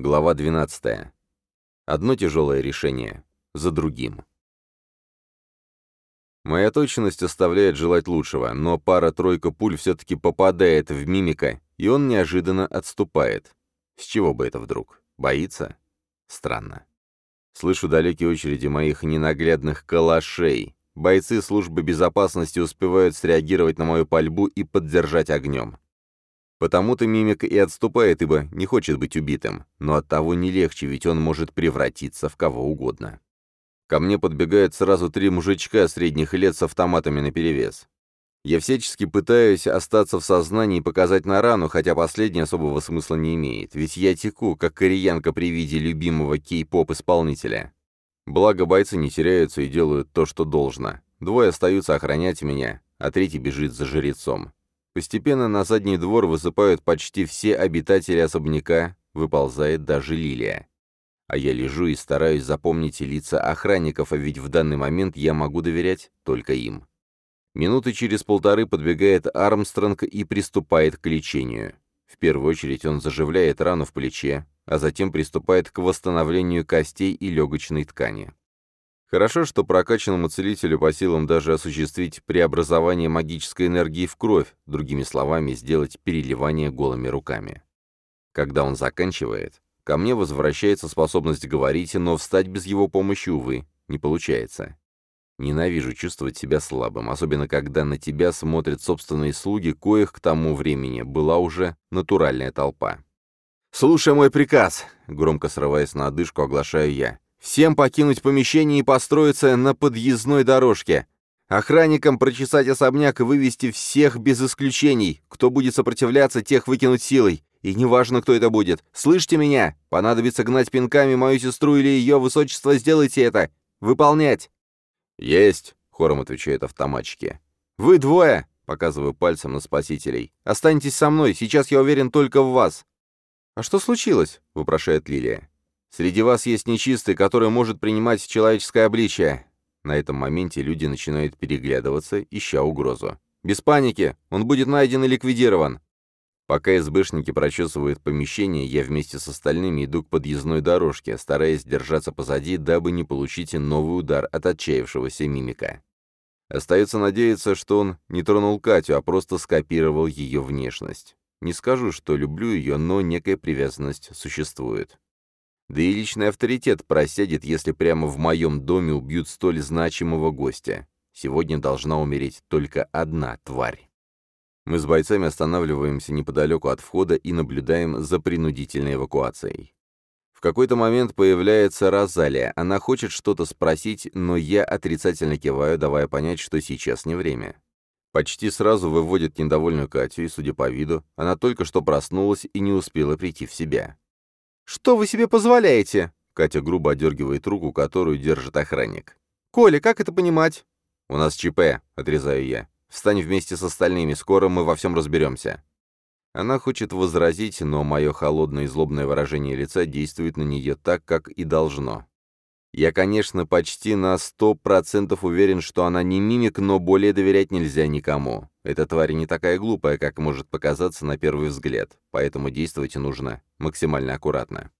Глава 12. Одно тяжелое решение за другим. Моя точность оставляет желать лучшего, но пара-тройка пуль все-таки попадает в мимика, и он неожиданно отступает. С чего бы это вдруг? Боится? Странно. Слышу далекие очереди моих ненаглядных калашей. Бойцы службы безопасности успевают среагировать на мою пальбу и поддержать огнем. Потому-то мимик и отступает, ибо не хочет быть убитым, но оттого не легче, ведь он может превратиться в кого угодно. Ко мне подбегают сразу три мужичка средних лет с автоматами наперевес. Я всячески пытаюсь остаться в сознании и показать на рану, хотя последнее особого смысла не имеет, ведь я теку, как кореянка при виде любимого кей-поп-исполнителя. Благо бойцы не теряются и делают то, что должно. Двое остаются охранять меня, а третий бежит за жрецом. Постепенно на задний двор высыпают почти все обитатели особняка, выползает даже Лилия. А я лежу и стараюсь запомнить лица охранников, а ведь в данный момент я могу доверять только им. Минуты через полторы подбегает Армстронг и приступает к лечению. В первую очередь он заживляет рану в плече, а затем приступает к восстановлению костей и легочной ткани. Хорошо, что прокачанному целителю по силам даже осуществить преобразование магической энергии в кровь, другими словами, сделать переливание голыми руками. Когда он заканчивает, ко мне возвращается способность говорить, но встать без его помощи, увы, не получается. Ненавижу чувствовать себя слабым, особенно когда на тебя смотрят собственные слуги, коих к тому времени была уже натуральная толпа. «Слушай мой приказ!» — громко срываясь на одышку, оглашаю я. Всем покинуть помещение и построиться на подъездной дорожке. Охранникам прочесать особняк и вывести всех без исключений. Кто будет сопротивляться, тех выкинуть силой. И неважно, кто это будет. Слышите меня? Понадобится гнать пинками мою сестру или ее высочество, сделайте это. Выполнять. Есть, хором отвечают автоматчики. Вы двое, показываю пальцем на спасителей. Останьтесь со мной, сейчас я уверен только в вас. А что случилось? вопрошает Лилия. Среди вас есть нечистый, который может принимать человеческое обличие. На этом моменте люди начинают переглядываться, ища угрозу. Без паники, он будет найден и ликвидирован. Пока СБшники прочесывают помещение, я вместе с остальными иду к подъездной дорожке, стараясь держаться позади, дабы не получить новый удар от отчаявшегося мимика. Остается надеяться, что он не тронул Катю, а просто скопировал ее внешность. Не скажу, что люблю ее, но некая привязанность существует. Да и личный авторитет просядет, если прямо в моем доме убьют столь значимого гостя. Сегодня должна умереть только одна тварь. Мы с бойцами останавливаемся неподалеку от входа и наблюдаем за принудительной эвакуацией. В какой-то момент появляется Розалия. Она хочет что-то спросить, но я отрицательно киваю, давая понять, что сейчас не время. Почти сразу выводит недовольную Катю, и, судя по виду, она только что проснулась и не успела прийти в себя. «Что вы себе позволяете?» Катя грубо одергивает руку, которую держит охранник. «Коля, как это понимать?» «У нас ЧП», — отрезаю я. «Встань вместе с остальными, скоро мы во всем разберемся». Она хочет возразить, но мое холодное и злобное выражение лица действует на нее так, как и должно. Я, конечно, почти на сто процентов уверен, что она не мимик, но более доверять нельзя никому. Эта тварь не такая глупая, как может показаться на первый взгляд, поэтому действовать нужно максимально аккуратно.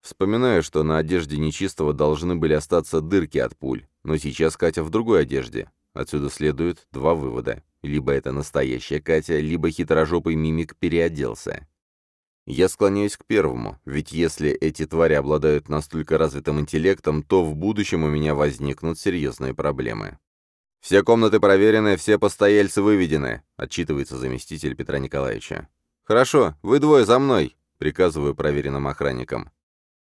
Вспоминаю, что на одежде нечистого должны были остаться дырки от пуль, но сейчас Катя в другой одежде. Отсюда следует два вывода. Либо это настоящая Катя, либо хитрожопый мимик переоделся. Я склоняюсь к первому, ведь если эти твари обладают настолько развитым интеллектом, то в будущем у меня возникнут серьезные проблемы. «Все комнаты проверены, все постояльцы выведены», — отчитывается заместитель Петра Николаевича. «Хорошо, вы двое за мной», — приказываю проверенным охранникам.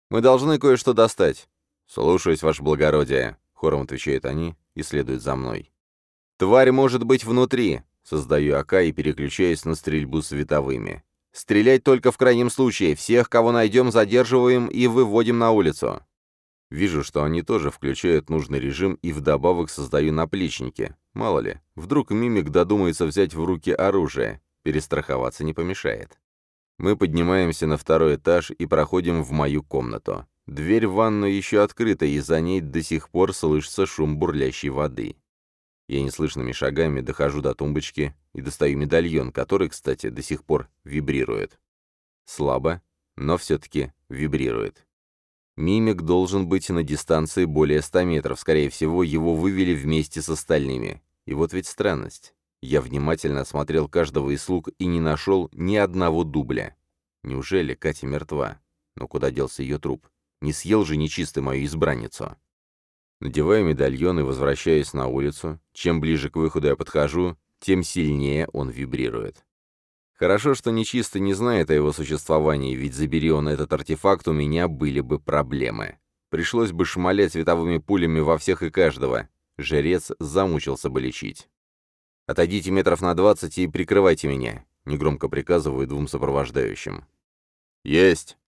«Мы должны кое-что достать». «Слушаюсь, ваше благородие», — хором отвечают они и следуют за мной. «Тварь может быть внутри», — создаю АК и переключаюсь на стрельбу световыми. Стрелять только в крайнем случае. Всех, кого найдем, задерживаем и выводим на улицу. Вижу, что они тоже включают нужный режим и вдобавок создаю наплечники. Мало ли, вдруг мимик додумается взять в руки оружие. Перестраховаться не помешает. Мы поднимаемся на второй этаж и проходим в мою комнату. Дверь в ванную еще открыта, и за ней до сих пор слышится шум бурлящей воды. Я неслышными шагами дохожу до тумбочки и достаю медальон, который, кстати, до сих пор вибрирует. Слабо, но все-таки Вибрирует. Мимик должен быть на дистанции более 100 метров. Скорее всего, его вывели вместе с остальными. И вот ведь странность. Я внимательно осмотрел каждого из слуг и не нашел ни одного дубля. Неужели Катя мертва? Но куда делся ее труп? Не съел же нечистый мою избранницу. Надеваю медальон и возвращаюсь на улицу. Чем ближе к выходу я подхожу, тем сильнее он вибрирует. Хорошо, что нечистый не знает о его существовании, ведь забери он этот артефакт, у меня были бы проблемы. Пришлось бы шмалять световыми пулями во всех и каждого. Жрец замучился бы лечить. «Отойдите метров на двадцать и прикрывайте меня», — негромко приказываю двум сопровождающим. «Есть!»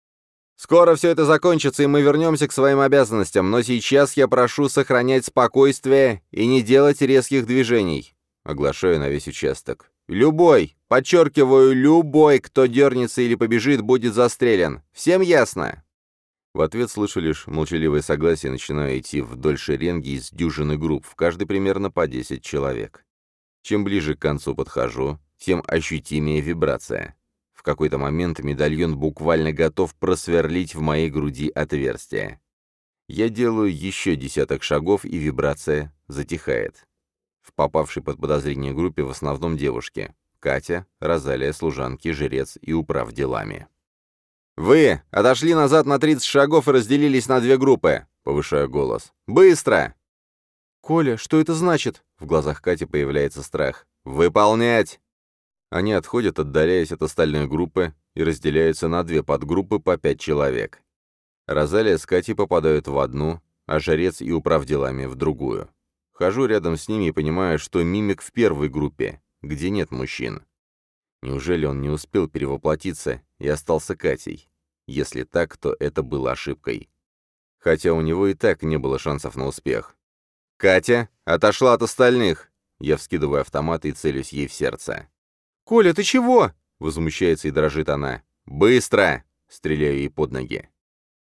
Скоро все это закончится, и мы вернемся к своим обязанностям, но сейчас я прошу сохранять спокойствие и не делать резких движений. Оглашаю на весь участок. Любой, подчеркиваю, любой, кто дернется или побежит, будет застрелен. Всем ясно?» В ответ слышу лишь молчаливое согласие начинаю идти вдоль шеренги из дюжины групп, в каждой примерно по 10 человек. Чем ближе к концу подхожу, тем ощутимее вибрация. В какой-то момент медальон буквально готов просверлить в моей груди отверстие. Я делаю еще десяток шагов, и вибрация затихает. В попавшей под подозрение группе в основном девушки. Катя, Розалия, служанки, жрец и управ делами. «Вы отошли назад на 30 шагов и разделились на две группы», — повышаю голос. «Быстро!» «Коля, что это значит?» В глазах Кати появляется страх. «Выполнять!» Они отходят, отдаляясь от остальной группы, и разделяются на две подгруппы по пять человек. Розалия с Катей попадают в одну, а Жарец и управ делами в другую. Хожу рядом с ними и понимаю, что мимик в первой группе, где нет мужчин. Неужели он не успел перевоплотиться и остался Катей? Если так, то это было ошибкой. Хотя у него и так не было шансов на успех. «Катя отошла от остальных!» Я вскидываю автомат и целюсь ей в сердце. «Коля, ты чего?» — возмущается и дрожит она. «Быстро!» — стреляю ей под ноги.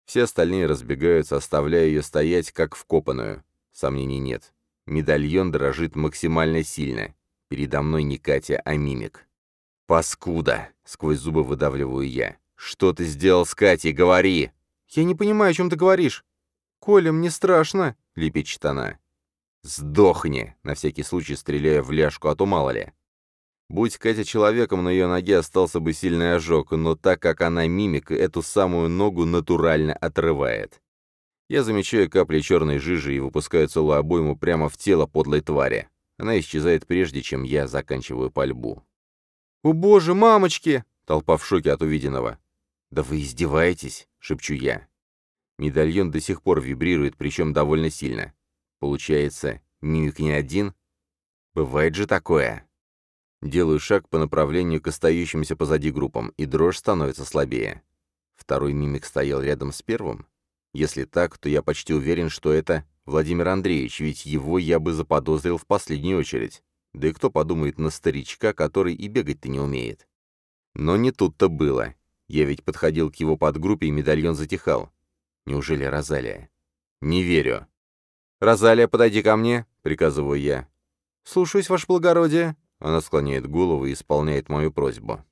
Все остальные разбегаются, оставляя ее стоять, как вкопанную. Сомнений нет. Медальон дрожит максимально сильно. Передо мной не Катя, а мимик. «Паскуда!» — сквозь зубы выдавливаю я. «Что ты сделал с Катей? Говори!» «Я не понимаю, о чем ты говоришь». «Коля, мне страшно!» — лепечет она. «Сдохни!» — на всякий случай стреляя в ляжку, а то мало ли. Будь Катя человеком, на ее ноге остался бы сильный ожог, но так как она мимик, эту самую ногу натурально отрывает. Я замечаю капли черной жижи и выпускаю целую обойму прямо в тело подлой твари. Она исчезает прежде, чем я заканчиваю пальбу. «О боже, мамочки!» — толпа в шоке от увиденного. «Да вы издеваетесь!» — шепчу я. Медальон до сих пор вибрирует, причем довольно сильно. Получается, мимик не один? Бывает же такое. Делаю шаг по направлению к остающимся позади группам, и дрожь становится слабее. Второй мимик стоял рядом с первым? Если так, то я почти уверен, что это Владимир Андреевич, ведь его я бы заподозрил в последнюю очередь. Да и кто подумает на старичка, который и бегать-то не умеет? Но не тут-то было. Я ведь подходил к его подгруппе, и медальон затихал. Неужели Розалия? Не верю. «Розалия, подойди ко мне», — приказываю я. «Слушаюсь, ваше благородие», она склоняет голову и исполняет мою просьбу.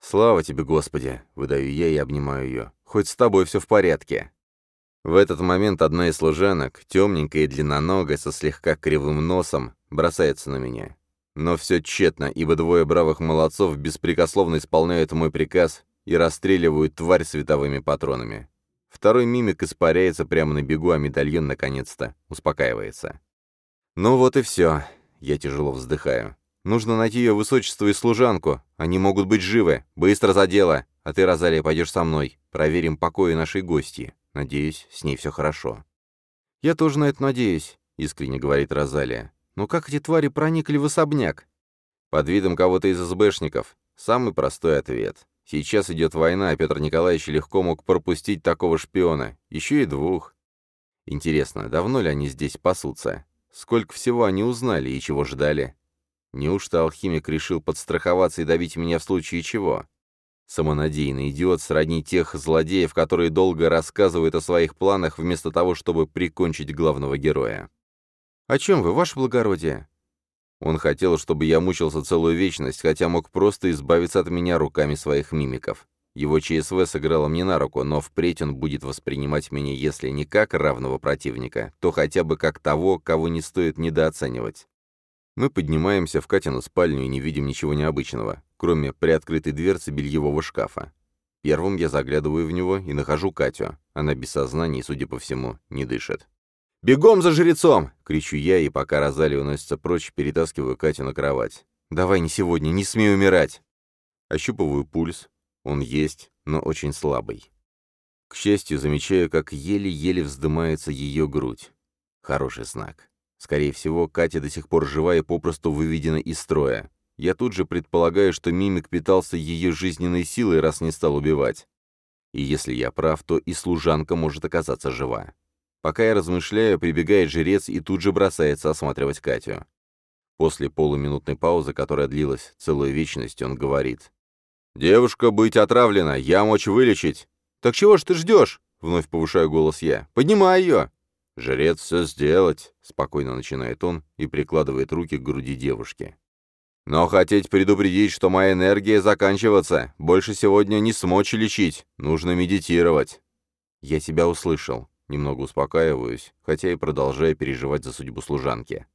«Слава тебе, Господи!» — выдаю я и обнимаю ее. «Хоть с тобой все в порядке!» В этот момент одна из служанок, темненькая и длинноногая, со слегка кривым носом, бросается на меня. Но все тщетно, ибо двое бравых молодцов беспрекословно исполняют мой приказ и расстреливают тварь световыми патронами. Второй мимик испаряется прямо на бегу, а медальон, наконец-то, успокаивается. Ну вот и все. Я тяжело вздыхаю. Нужно найти ее высочество и служанку. Они могут быть живы. Быстро за дело. А ты, Розалия, пойдешь со мной. Проверим покои нашей гости. Надеюсь, с ней все хорошо». «Я тоже на это надеюсь», — искренне говорит Розалия. «Но как эти твари проникли в особняк?» «Под видом кого-то из СБшников. Самый простой ответ. Сейчас идет война, а Петр Николаевич легко мог пропустить такого шпиона. Еще и двух. Интересно, давно ли они здесь пасутся? Сколько всего они узнали и чего ждали? Неужто алхимик решил подстраховаться и добить меня в случае чего? Самонадеянный идиот сродни тех злодеев, которые долго рассказывают о своих планах, вместо того, чтобы прикончить главного героя. «О чем вы, ваше благородие?» Он хотел, чтобы я мучился целую вечность, хотя мог просто избавиться от меня руками своих мимиков. Его ЧСВ сыграло мне на руку, но впредь он будет воспринимать меня, если не как равного противника, то хотя бы как того, кого не стоит недооценивать. Мы поднимаемся в Катину спальню и не видим ничего необычного, кроме приоткрытой дверцы бельевого шкафа. Первым я заглядываю в него и нахожу Катю. Она без сознания и, судя по всему, не дышит. «Бегом за жрецом!» — кричу я, и пока Розали уносится прочь, перетаскиваю Катю на кровать. «Давай не сегодня, не смей умирать!» Ощупываю пульс. Он есть, но очень слабый. К счастью, замечаю, как еле-еле вздымается ее грудь. Хороший знак. Скорее всего, Катя до сих пор жива и попросту выведена из строя. Я тут же предполагаю, что мимик питался ее жизненной силой, раз не стал убивать. И если я прав, то и служанка может оказаться жива. Пока я размышляю, прибегает жрец и тут же бросается осматривать Катю. После полуминутной паузы, которая длилась целую вечность, он говорит. «Девушка быть отравлена, я мочь вылечить». «Так чего ж ты ждешь?» — вновь повышаю голос я. «Поднимай ее!» «Жрец все сделать», — спокойно начинает он и прикладывает руки к груди девушки. «Но хотеть предупредить, что моя энергия заканчиваться, больше сегодня не смочь лечить, нужно медитировать». «Я тебя услышал», Немного успокаиваюсь, хотя и продолжаю переживать за судьбу служанки.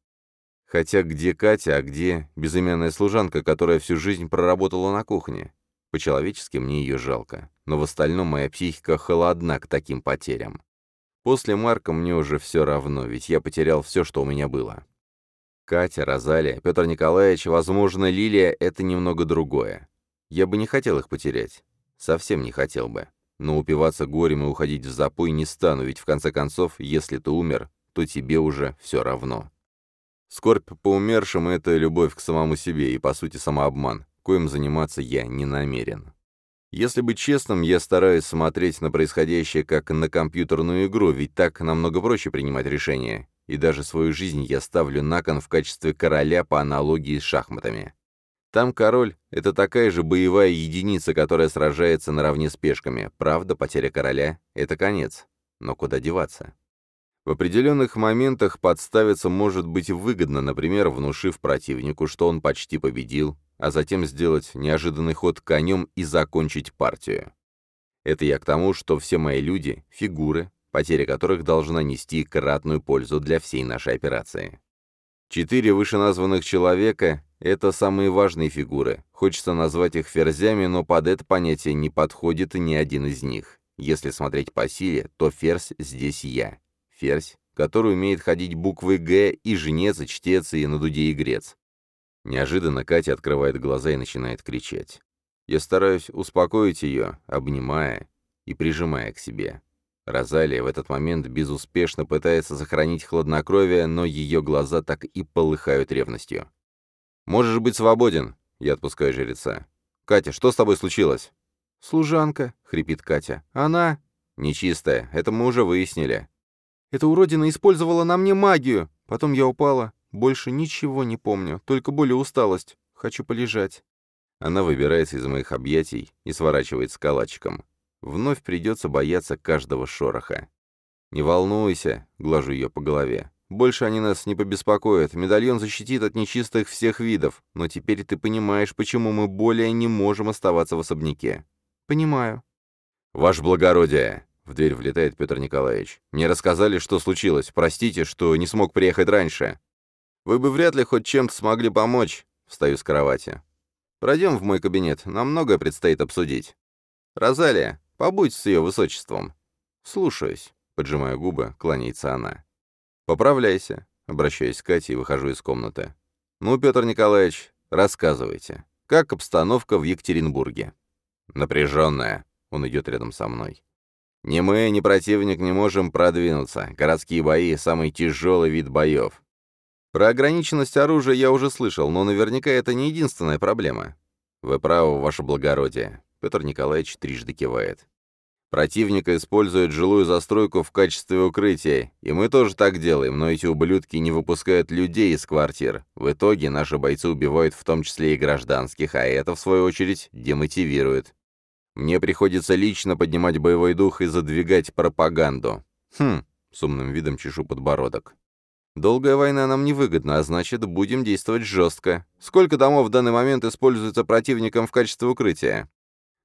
Хотя где Катя, а где безымянная служанка, которая всю жизнь проработала на кухне? По-человечески мне ее жалко, но в остальном моя психика холодна к таким потерям. После Марка мне уже все равно, ведь я потерял все, что у меня было. Катя, Розалия, Петр Николаевич, возможно, Лилия — это немного другое. Я бы не хотел их потерять. Совсем не хотел бы. Но упиваться горем и уходить в запой не стану, ведь в конце концов, если ты умер, то тебе уже все равно. Скорбь по умершим — это любовь к самому себе и, по сути, самообман, коим заниматься я не намерен. Если быть честным, я стараюсь смотреть на происходящее как на компьютерную игру, ведь так намного проще принимать решения. И даже свою жизнь я ставлю на кон в качестве короля по аналогии с шахматами. Там король — это такая же боевая единица, которая сражается наравне с пешками. Правда, потеря короля — это конец. Но куда деваться? В определенных моментах подставиться может быть выгодно, например, внушив противнику, что он почти победил, а затем сделать неожиданный ход конем и закончить партию. Это я к тому, что все мои люди — фигуры, потеря которых должна нести кратную пользу для всей нашей операции. Четыре вышеназванных человека — это самые важные фигуры. Хочется назвать их ферзями, но под это понятие не подходит ни один из них. Если смотреть по силе, то ферзь здесь я. Ферзь, который умеет ходить буквы «Г» и жнец, и чтец, и на дуде игрец. Неожиданно Катя открывает глаза и начинает кричать. Я стараюсь успокоить ее, обнимая и прижимая к себе. Розалия в этот момент безуспешно пытается сохранить хладнокровие, но ее глаза так и полыхают ревностью. «Можешь быть свободен», — я отпускаю жреца. «Катя, что с тобой случилось?» «Служанка», — хрипит Катя. «Она...» «Нечистая, это мы уже выяснили». «Эта уродина использовала на мне магию. Потом я упала. Больше ничего не помню, только боль и усталость. Хочу полежать». Она выбирается из моих объятий и сворачивается калачиком. Вновь придется бояться каждого шороха. «Не волнуйся», — глажу ее по голове. «Больше они нас не побеспокоят. Медальон защитит от нечистых всех видов. Но теперь ты понимаешь, почему мы более не можем оставаться в особняке». «Понимаю». «Ваше благородие!» — в дверь влетает Петр Николаевич. «Мне рассказали, что случилось. Простите, что не смог приехать раньше. Вы бы вряд ли хоть чем-то смогли помочь». Встаю с кровати. «Пройдем в мой кабинет. Нам многое предстоит обсудить». «Розалия, Побудь с ее высочеством». «Слушаюсь», — поджимая губы, кланяется она. «Поправляйся», — обращаюсь к Кате и выхожу из комнаты. «Ну, Петр Николаевич, рассказывайте, как обстановка в Екатеринбурге?» «Напряженная», — он идет рядом со мной. «Ни мы, ни противник не можем продвинуться. Городские бои — самый тяжелый вид боев. Про ограниченность оружия я уже слышал, но наверняка это не единственная проблема. Вы правы, ваше благородие. Петр Николаевич трижды кивает. Противника использует жилую застройку в качестве укрытия, и мы тоже так делаем, но эти ублюдки не выпускают людей из квартир. В итоге наши бойцы убивают в том числе и гражданских, а это, в свою очередь, демотивирует. Мне приходится лично поднимать боевой дух и задвигать пропаганду. Хм, с умным видом чешу подбородок. Долгая война нам невыгодна, а значит, будем действовать жестко. Сколько домов в данный момент используется противником в качестве укрытия?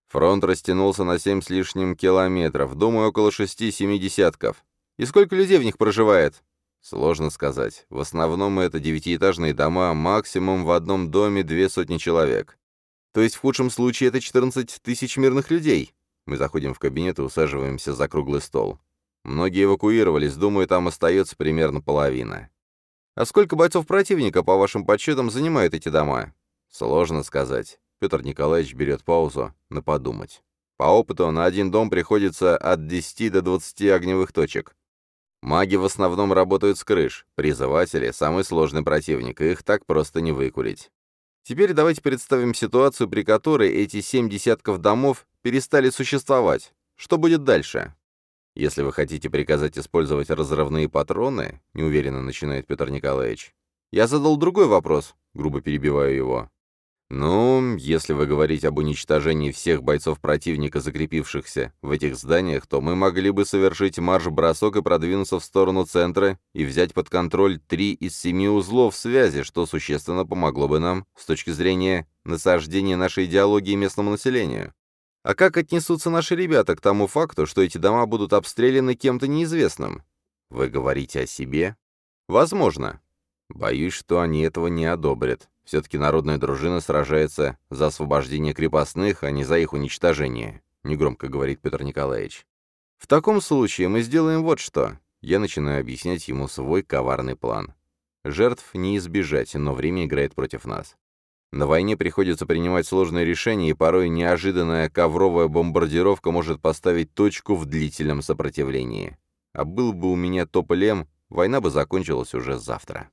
Фронт растянулся на семь с лишним километров, думаю, около шести-семи десятков. И сколько людей в них проживает? Сложно сказать. В основном это девятиэтажные дома, максимум в одном доме две сотни человек. То есть в худшем случае это 14 тысяч мирных людей. Мы заходим в кабинет и усаживаемся за круглый стол. Многие эвакуировались, думаю, там остается примерно половина. А сколько бойцов противника, по вашим подсчетам, занимают эти дома? Сложно сказать. Петр Николаевич берет паузу на подумать. По опыту на один дом приходится от 10 до 20 огневых точек. Маги в основном работают с крыш, призыватели — самый сложный противник, их так просто не выкурить. Теперь давайте представим ситуацию, при которой эти семь десятков домов перестали существовать. Что будет дальше? Если вы хотите приказать использовать разрывные патроны, неуверенно начинает Петр Николаевич. Я задал другой вопрос, грубо перебиваю его. «Ну, если вы говорите об уничтожении всех бойцов противника, закрепившихся в этих зданиях, то мы могли бы совершить марш-бросок и продвинуться в сторону центра и взять под контроль три из семи узлов связи, что существенно помогло бы нам с точки зрения насаждения нашей идеологии местному населению. А как отнесутся наши ребята к тому факту, что эти дома будут обстреляны кем-то неизвестным? Вы говорите о себе? Возможно. Боюсь, что они этого не одобрят. Все-таки народная дружина сражается за освобождение крепостных, а не за их уничтожение», — негромко говорит Петр Николаевич. «В таком случае мы сделаем вот что». Я начинаю объяснять ему свой коварный план. Жертв не избежать, но время играет против нас. На войне приходится принимать сложные решения, и порой неожиданная ковровая бомбардировка может поставить точку в длительном сопротивлении. А был бы у меня тополем, война бы закончилась уже завтра.